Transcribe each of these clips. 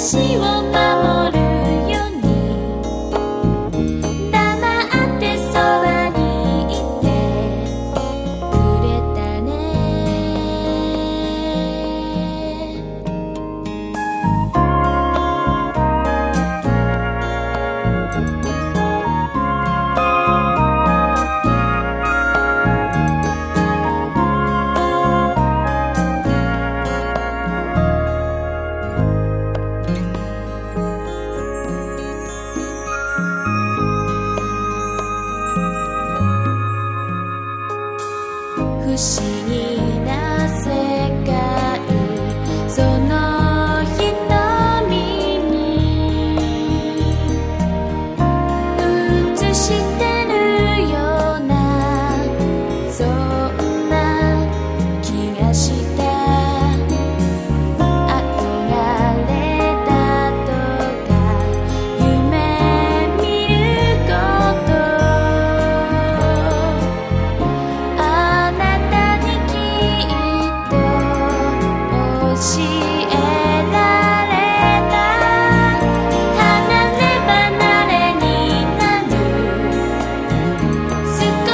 希望吧。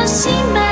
心门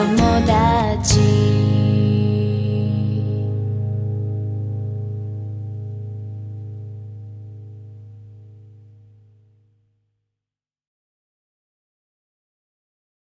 友だ